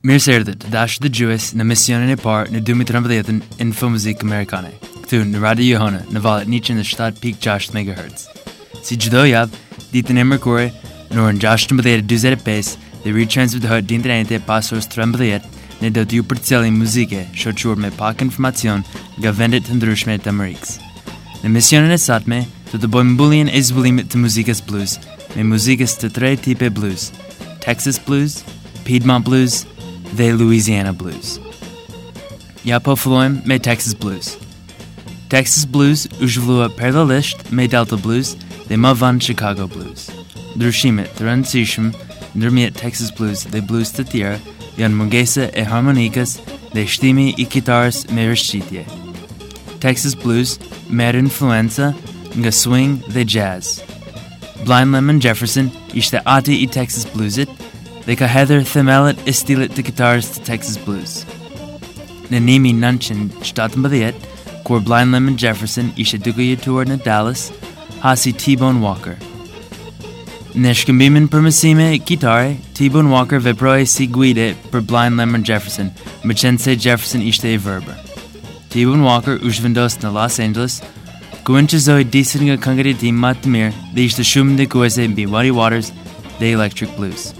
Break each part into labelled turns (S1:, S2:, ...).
S1: Mirë se erdhët, dashë dhe gjues në misionin e parë në 2013-ën në Fëmëzik Amerikane, këtu në Radio Johana në valet 107.6 MHz. Si gjdo javë, ditën e mërkure, në orën 16.25 dhe retransmitohet din të njëte pasorës 13 ne do t'ju përcjellim muzike shoqur me pak informacion nga vendet të ndryshme të Amerikës. Në misionin e satme, do të bëjmë mbulljen e zbulimit të muzikës blues me muzikës të tre tipe blues, Texas Blues, Piedmont Blues the Louisiana blues. Yapo Floim me Texas blues. Texas blues la list me Delta blues, de ma van Chicago blues. Drushimit, Duran Sishim, Texas blues, de blues de tierra, yan mungesa e harmonicas, de stimi y guitars me reschitie. Texas blues, mer influenza, nga swing jazz. Blind Lemon Jefferson, ishte ati i Texas bluesit, They heather themelet istilet de guitars to Texas blues. Na nimi nunchin staten badiet, cor Blind Lemon Jefferson isha tour na Dallas, hasi T-Bone Walker. Nesh cambimin per masime guitare, T-Bone Walker veproe si guide per Blind Lemon Jefferson, machense Jefferson ishte verber. T-Bone Walker ushvendos na Los Angeles, Gwyncha zoe decent nga kangari di matmir, de ishte shum de guese Waters, the Electric Blues.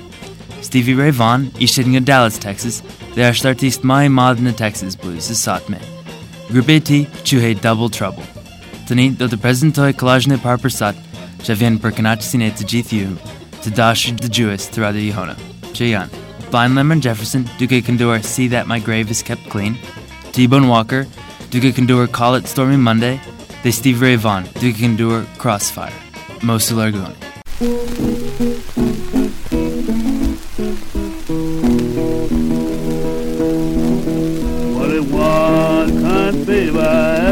S1: Stevie Ray Vaughan, yn Dallas, Texas, they are artist mai mad Texas Blues is satme. Grŵp ti, chwhe Double Trouble. Dyni, dod y presentoi collage Parper sat, se fi'n per canach sy'n et GTU, to dash the Jewess throughout the Jehona. Cheyan. Blind Lemon Jefferson, Duke Condor See That My Grave Is Kept Clean. T-Bone Walker, Duke Condor Call It Stormy Monday. They Stevie Ray Vaughan, Duke Condor Crossfire. Mosu Largoni.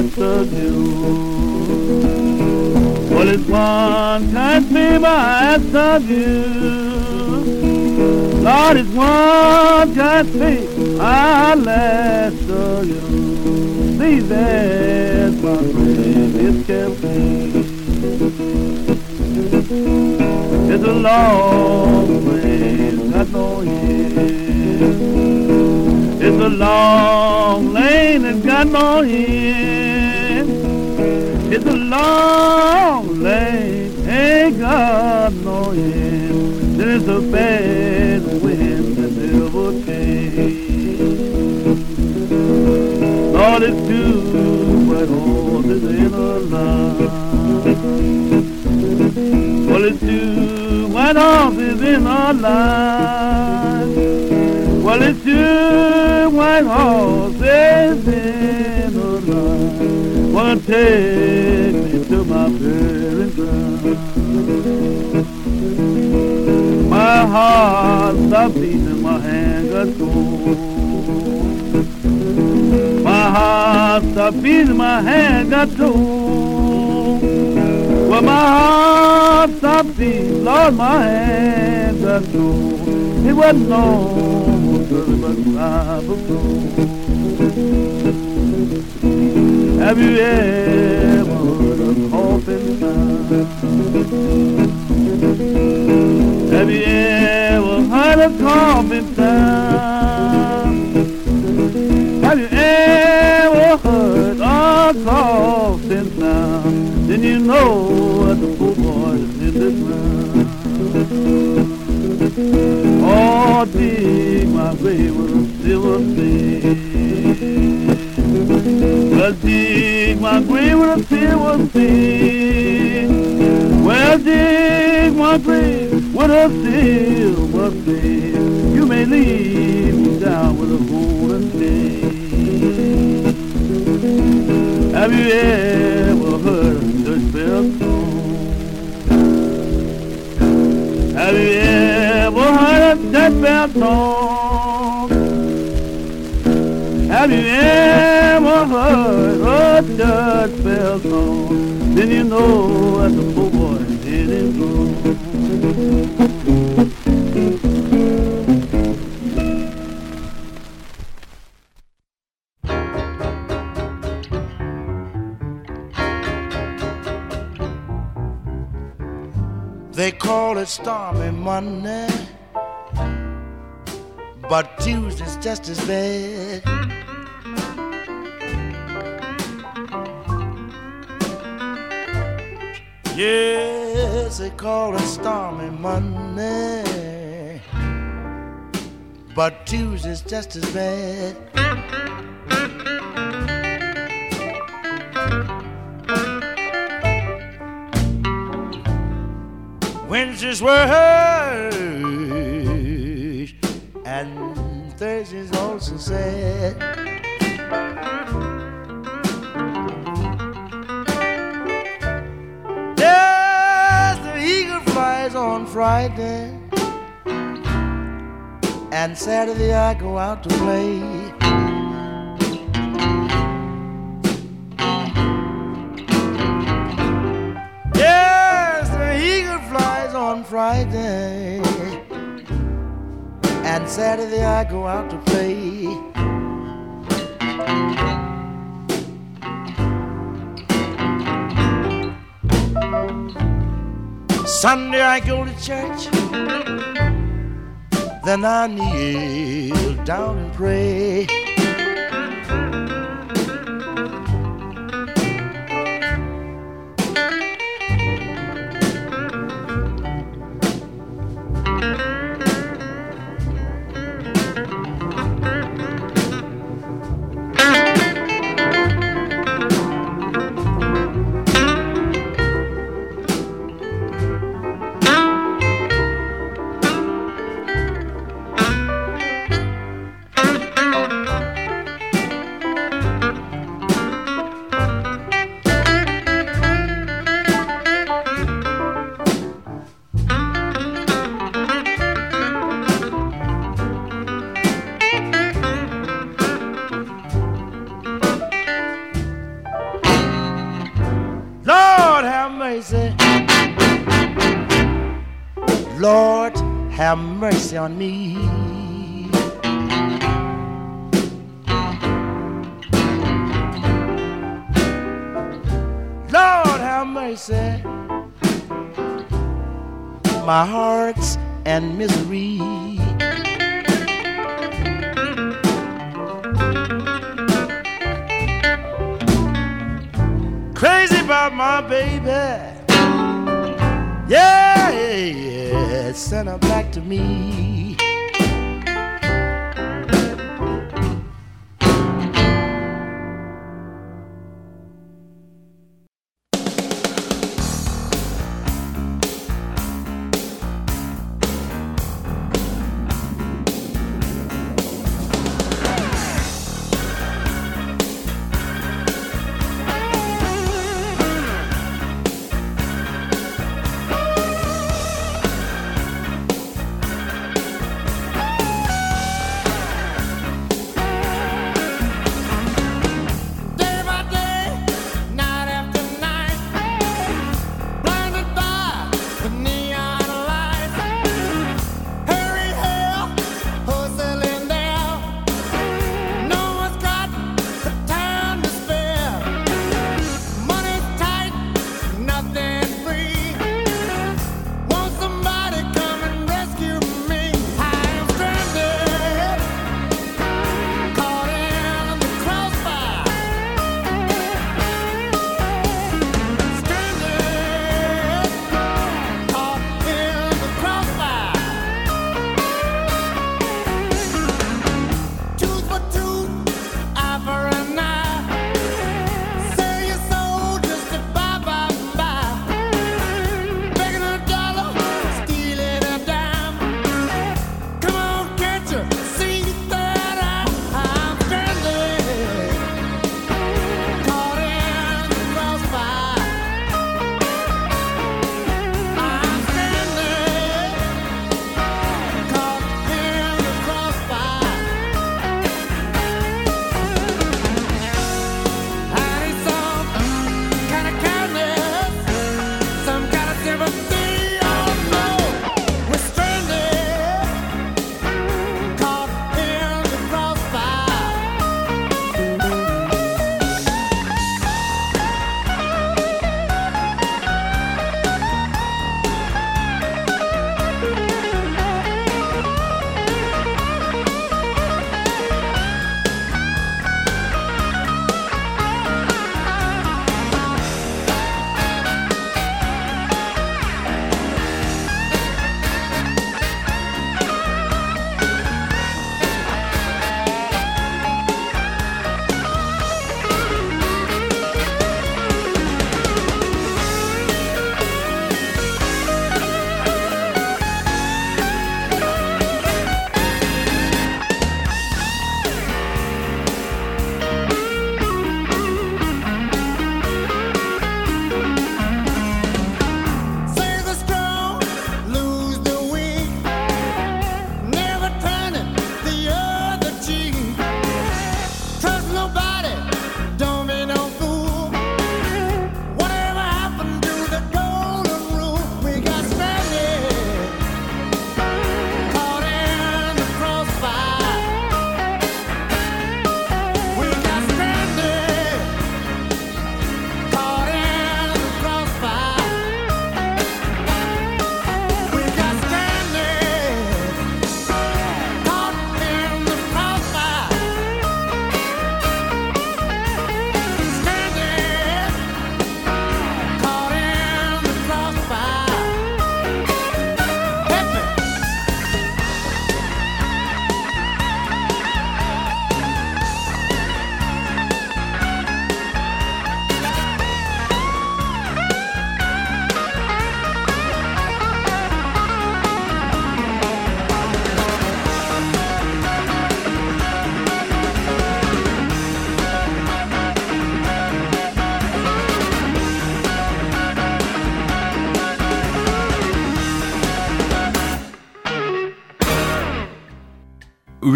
S2: You. Well, it's one can't be my you. Lord, it's one can't be my last you. See, that's my friend, it's kept It's a long way, got no end. It's a long lane and got no end. It's a long lane, ain't got no end. Then it's a bad wind that never change. Lord, it's too wet horses in a line. Well, it's two white horses in a line. Well, it's two white horses in a line. Wanna take me to my burial ground. My heart stopped beating, my hand got cold. My heart stopped beating, my hand got cold. Well, my heart stopped beating, Lord, my hand got cold. It wasn't long have you ever heard a coffin sound? Have you ever heard a coffin sound? Have you ever heard a coffin sound? Then you know that the poor boy is in the ground. Oh, dig my a silver thing. Well, dig my grave with a silver thing. Well, dig my grave with a silver thing. You may leave me down with a golden thing. Have you ever heard a church bell Have you ever heard a church bell song? Have you ever heard a church bell song? Then you know that the poor boy didn't go.
S3: They call it stormy Monday,
S4: but Tuesday's just as bad. Yes, they call it stormy Monday, but Tuesday's just as bad. Wednesday's worse, and Thursday's also sad. Yes, the eagle flies on Friday, and Saturday I go out to play. Friday, and Saturday I go out to play. Sunday I go to church, then I kneel down and pray. Mercy on me. Lord have mercy. My heart's and misery. Crazy about my baby. Send her back to me.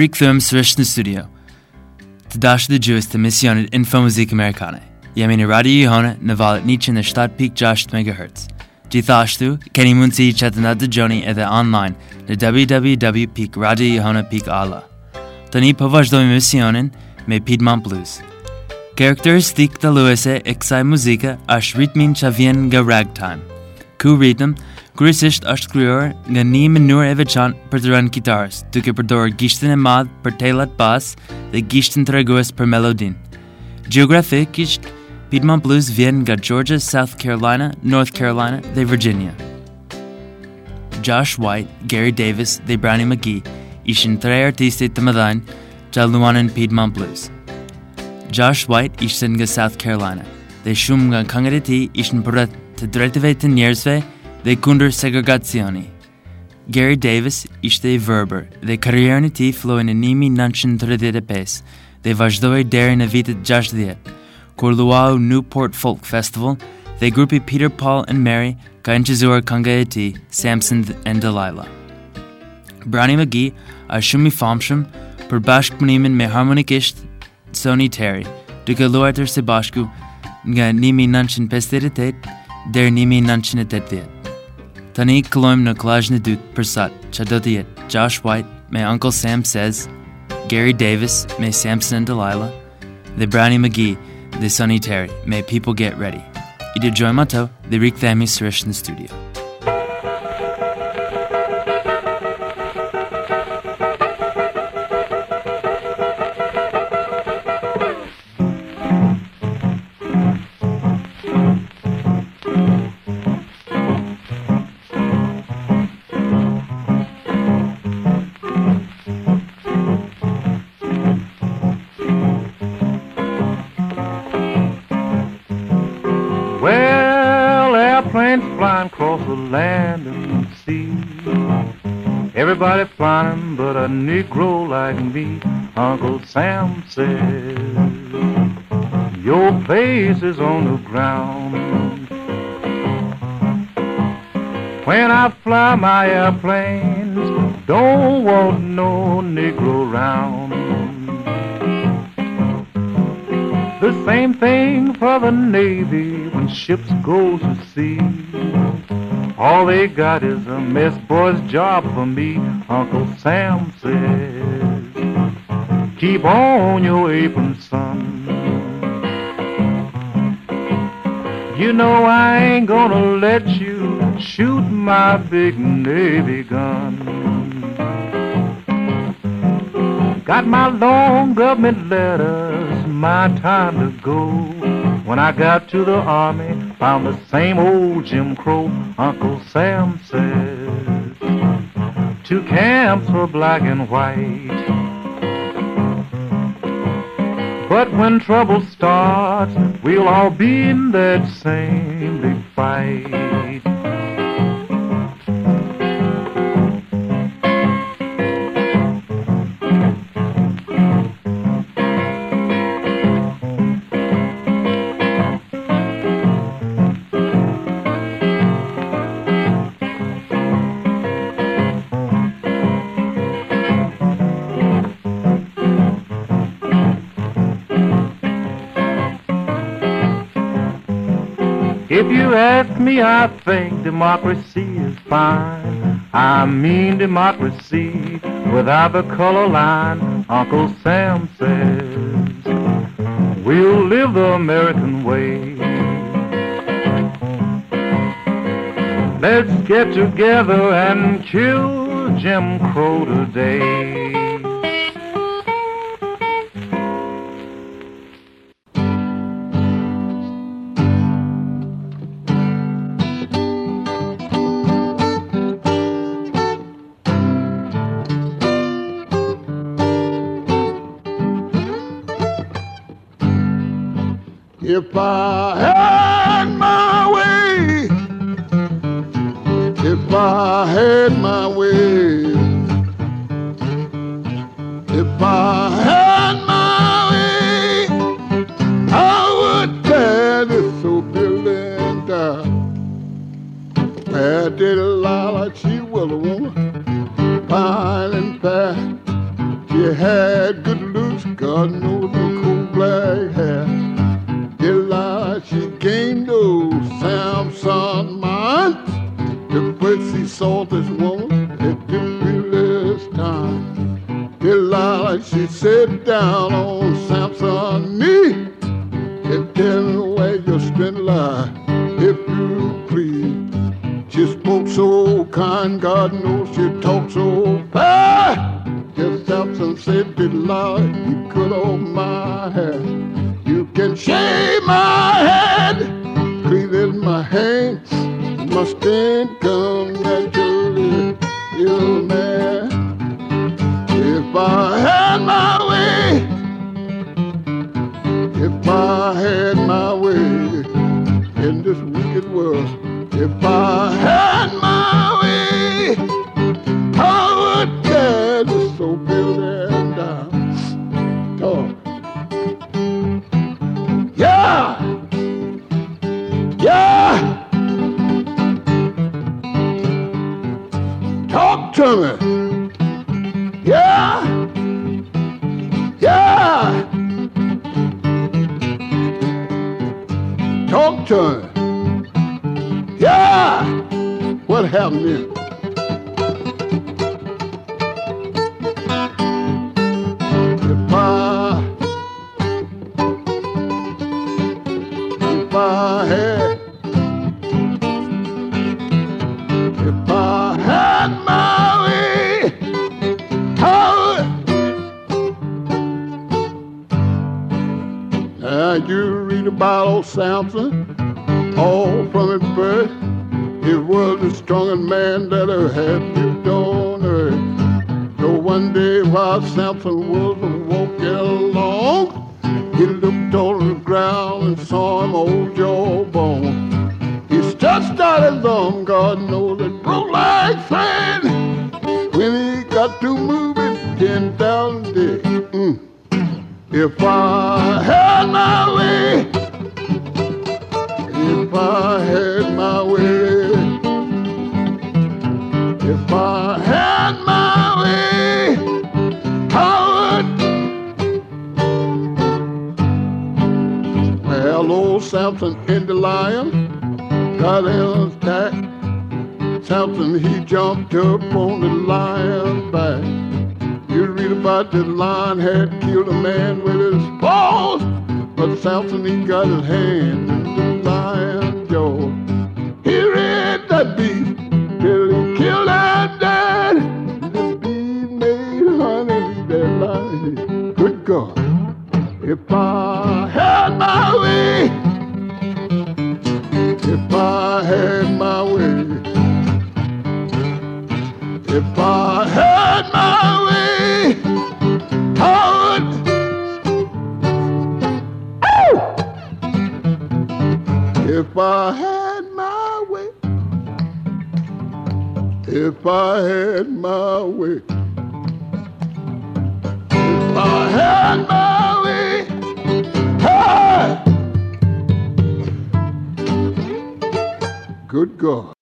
S1: rikëthëm sërish në studio. Të dashë dhe gjuhës të misionit Info Muzik Amerikane. Jemi në radio i hone në valet 107.6 MHz. Gjithashtu, keni mundësi që të nga dëgjoni edhe online në www.radioihona.alla. Tani po përvazhdojmë misionin me Piedmont Blues. Karakteristik të luese e kësaj muzika është ritmin që vjen nga ragtime, ku ritëm kryesisht është kryer nga një mënyrë e veçantë për të rënë kitarës, duke përdorur gishtin e madh për telat bas dhe gishtin tregues për melodin. Gjeografikisht, Piedmont Blues vjen nga Georgia, South Carolina, North Carolina dhe Virginia. Josh White, Gary Davis dhe Brownie McGee ishin tre artistit të mëdhenj që luanën Piedmont Blues. Josh White ishte nga South Carolina dhe shumë nga këngët e tij ishin përreth të drejtave të njerëzve dhe kundër segregacioni. Gary Davis ishte i vërbër dhe karrierën e tij filloi në 1935 dhe vazhdoi deri në vitet 60, kur luau Newport Folk Festival dhe grupi Peter Paul and Mary ka inqizuar kënga e tij Samson and Delilah. Brownie McGee është shumë i famshëm për bashkëpunimin me harmonikisht Sonny Terry, duke luajtur së bashku nga 1958 deri 1980. Tani kaloim na klajna duk persat, chadotiet, Josh White, may Uncle Sam says, Gary Davis, may Samson and Delilah, the Brownie McGee, the Sonny Terry, may people get ready. Ida Joy Mato, the Rick Thami Suresh in the studio.
S5: Uncle Sam says, Your place is on the ground. When I fly my airplanes, don't want no Negro round. The same thing for the Navy when ships go to sea. All they got is a mess boy's job for me, Uncle Sam says. Keep on your apron, son. You know I ain't gonna let you shoot my big Navy gun. Got my long government letters, my time to go. When I got to the army, found the same old Jim Crow. Uncle Sam says, two camps for black and white. But when trouble starts, we'll all be in that same big fight. If you ask me, I think democracy is fine. I mean democracy without the color line. Uncle Sam says we'll live the American way. Let's get together and kill Jim Crow today.
S6: If I First he saw this woman at the realest time. Delilah, she sat down on Samson's knee and me where your strength lie, if you please. She spoke so kind, God knows she talked so fast. Just Samson said, Delilah, you cut off my hair. You can shave my head, clean my hands, my come Me! Yeah! What happened then? If if I had my way, I would. Well, old Samson in the lion got in attack. Samson, he jumped up on the lion's back. You read about the lion had killed a man with his paws, but Samson, he got his hand I had my way, if I had my way, if I had my way, I would. If I had my way, if I had my way, if I had my way, Good God.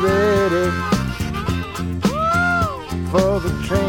S3: Ready for the train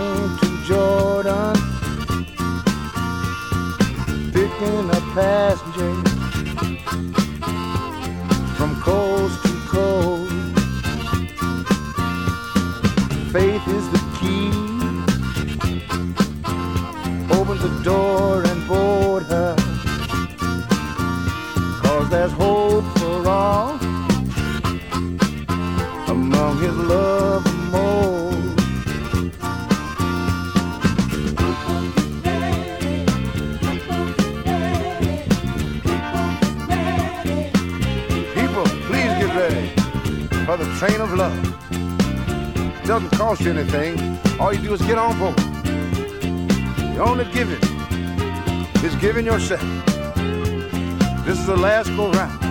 S7: This is the last go round.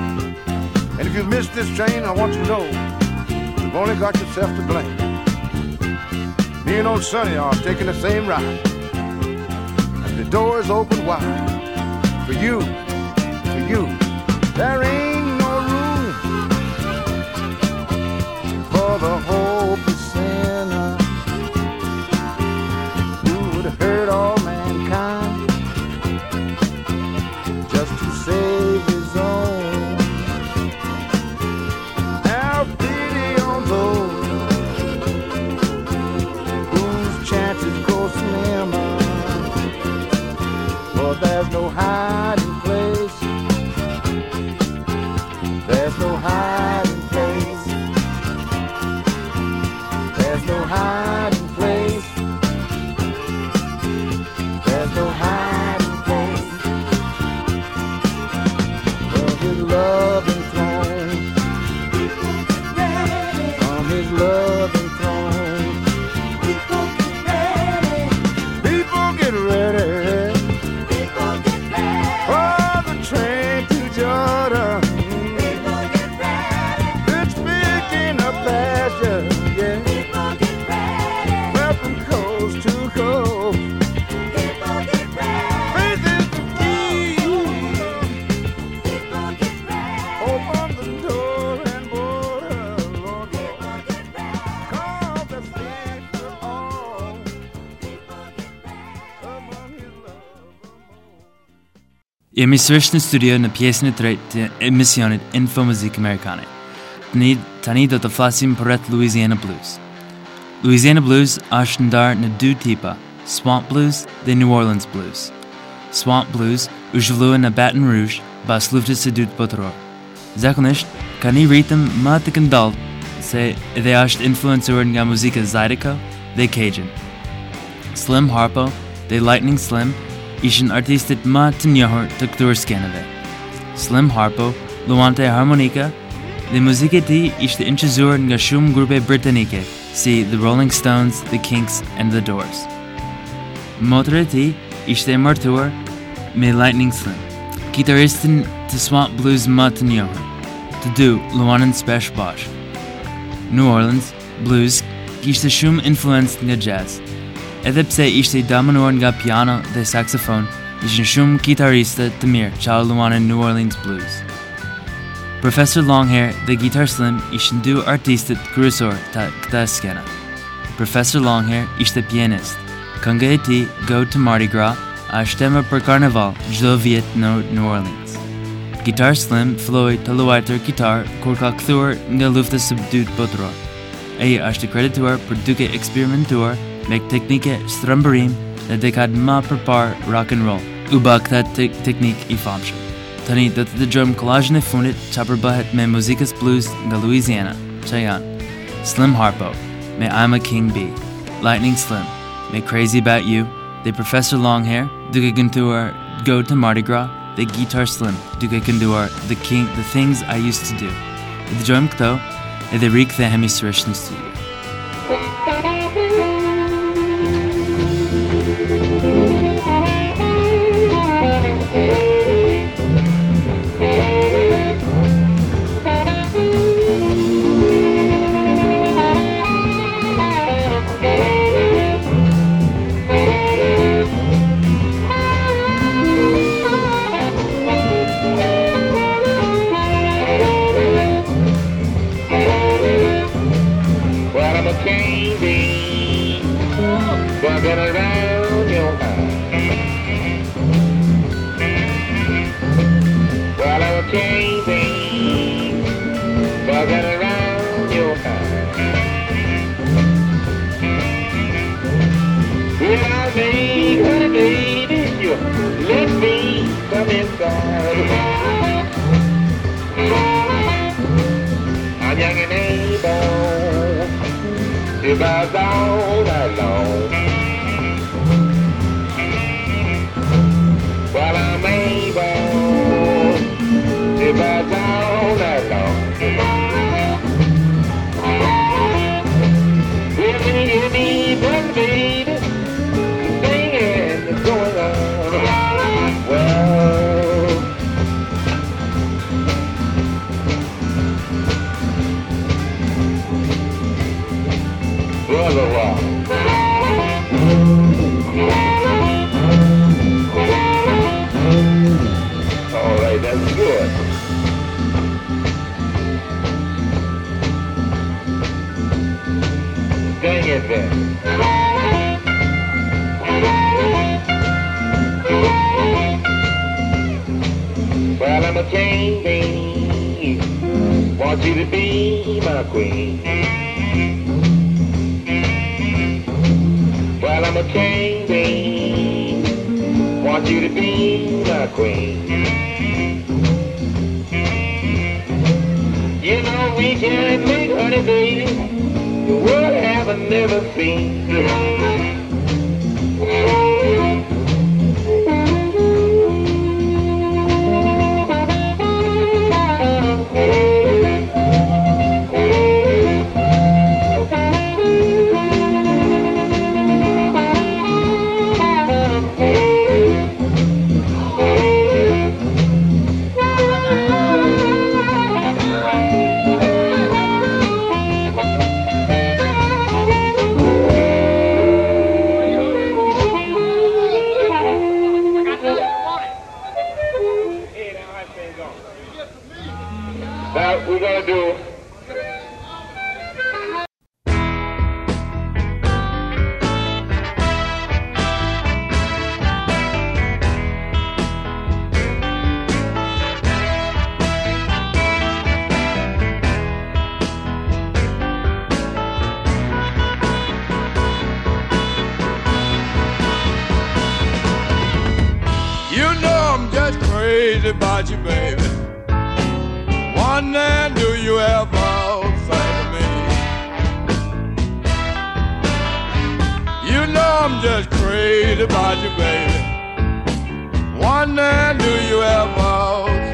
S7: And if you missed this train, I want you to know you've only got yourself to blame. Me and old Sonny are taking the same ride. And the door is open wide for you, for you. There ain't
S1: Jemi sërish në studio në pjesën e tretë të emisionit Info Muzik Amerikane. Tani, tani do të flasim për rreth Louisiana Blues. Louisiana Blues është ndarë në dy tipa, Swamp Blues dhe New Orleans Blues. Swamp Blues u zhvillua në Baton Rouge pas luftës së dytë botërore. Zakonisht, ka një ritëm më të këndallë se edhe është influencuar nga muzika Zydeco dhe Cajun. Slim Harpo dhe Lightning Slim ishin artistit më të njohur të këtyre. Slim Harpo luante harmonika dhe muzika e tij ishte inqizuar nga grupe britanike si The Rolling Stones, The Kinks and The Doors. E tij ishte e me Lightning Slim, kitaristin të Swamp Blues më të njohur. Të dy luanën spesh bashkë. New Orleans Blues kishte shumë influencë nga jazz. Edhe pse ishte i dominuar nga piano dhe saxofon, ishin shumë kitariste të mirë që luanin New Orleans Blues. Professor Longhair dhe Guitar Slim ishin dy artistët kryesor të këta skena. Professor Longhair ishte pianist. Kënga e tij Go to Mardi Gras është tema për karnaval çdo vjet në New Orleans. Guitar Slim filloi të luajtër kitar kur ka kthyer nga lufta së dytë botërore. Ai është kredituar për duke eksperimentuar me teknike strëmbërim dhe dekad më përpar rock and roll. U bë këtë te teknik i famshëm. Tani do të dëgjojmë kollazhin e fundit që përbëhet me muzikës blues nga Louisiana, janë Slim Harpo me I'm a King Bee, Lightning Slim me Crazy About You, dhe Professor Longhair duke kënduar Go to Mardi Gras dhe Guitar Slim duke kënduar The King The Things I Used to Do. The Dhe dëgjojmë këto edhe rikthehemi sërish në studio.
S8: To buzz all You know we can make honey, baby. The world haven't never seen.
S3: Crazy about you, baby. Wondering, do you ever think of me? You know I'm just crazy about you, baby. Wondering, do you ever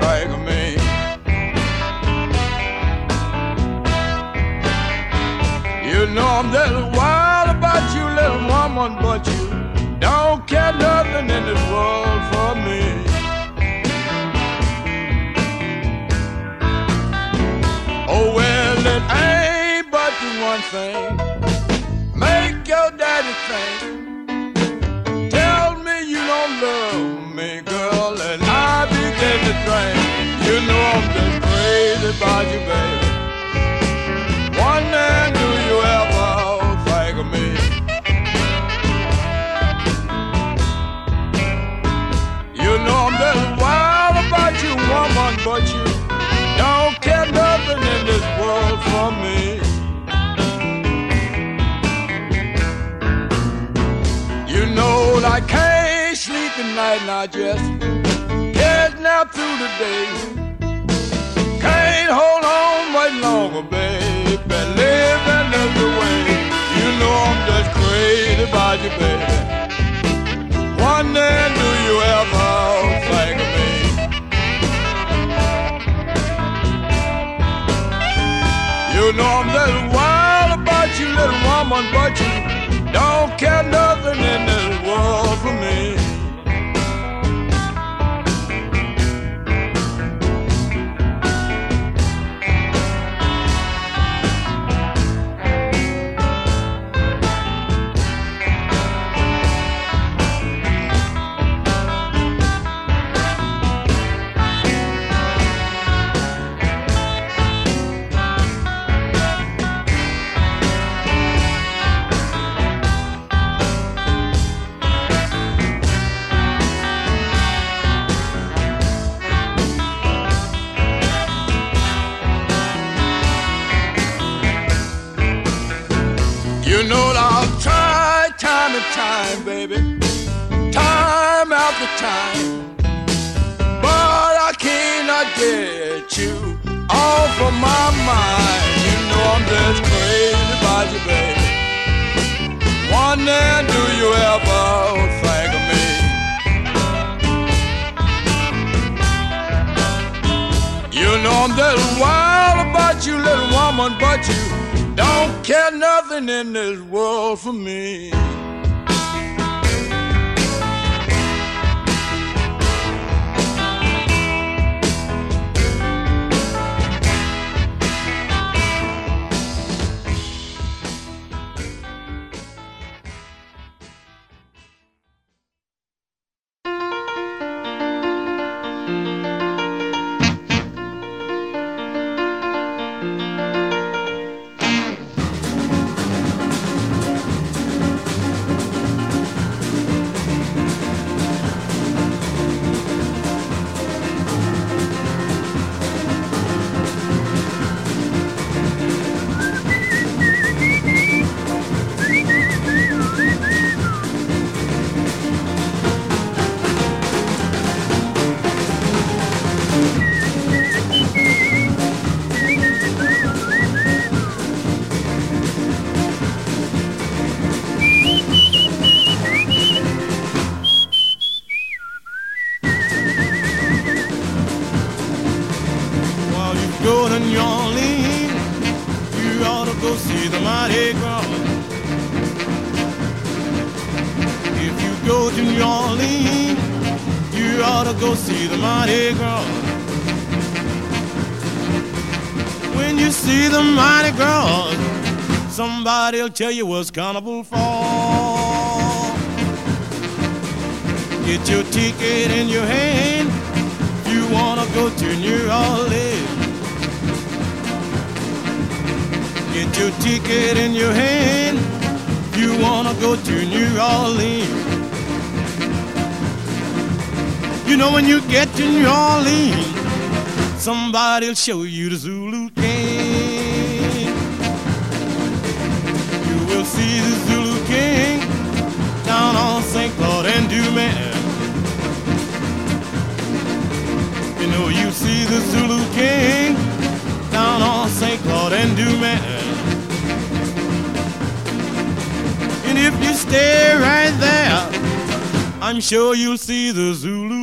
S3: think of me? You know I'm just wild about you, little woman, but you don't care nothing in this world for me. Tell me you don't love me, girl, and I begin to drink. You know I'm just crazy about you, baby. And I just can't nap through the day. Can't hold on much longer, baby. Living the way. You know I'm just crazy about you, baby. Wondering, do you ever think of me? You know I'm just wild about you, little woman, but you don't care nothing in this world for me. Time, baby. Time after time. But I cannot get you off of my mind. You know I'm just crazy about you, baby. Wonder, do you ever think of me? You know I'm just wild about you, little woman, but you don't care nothing in this world for me.
S9: Somebody'll tell you what's carnival for. Get your ticket in your hand you wanna go to New Orleans. Get your ticket in your hand. You wanna go to New Orleans. You know when you get to New Orleans, somebody'll show you the Zulu See the Zulu King down on St. Claude and Dumas. You know you see the Zulu King down on St. Claude and Dumas. And if you stay right there, I'm sure you'll see the Zulu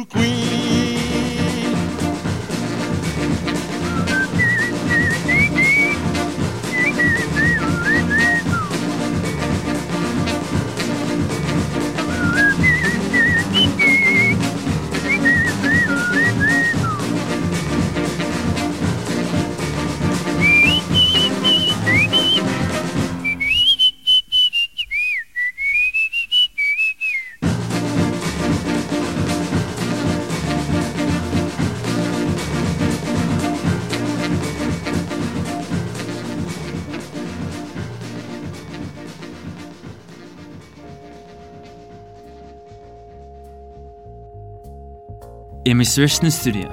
S1: I mi srish na studio.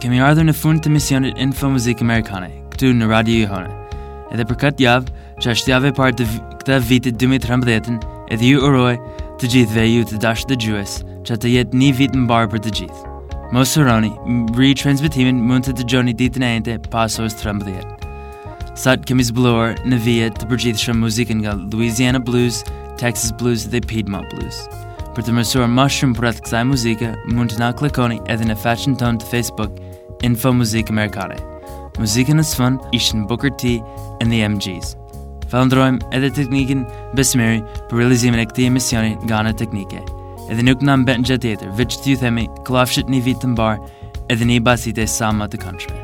S1: Kemi ardhur në fund të misionit Info Muzik Amerikane, këtu në Radio Johone. Edhe për këtë javë, që është javë e parë të këta vitit 2013, edhe ju uroj të gjithve ju të dashë të gjues, që të jetë një vit më barë për të gjithë. Mos uroni, re-transmitimin mund të të gjoni ditën e ente pas orës 13. Sot kemi zbuluar në vijet të përgjithshëm muzikën nga Louisiana Blues, Texas Blues dhe Piedmont Blues. Për të mësuar më shumë për atë kësaj muzike, mund të na klikoni edhe në faqen tonë të Facebook Info Muzik Amerikane. Muzikën në sfond ishin Booker T and the MGs. Falëndrojmë edhe teknikën Besmiri për realizimin e këtij emisioni nga ana teknike. Edhe nuk na mbet gjë tjetër, veç t'ju themi klafshit një vit të mbar edhe një basite sa më të këndshme.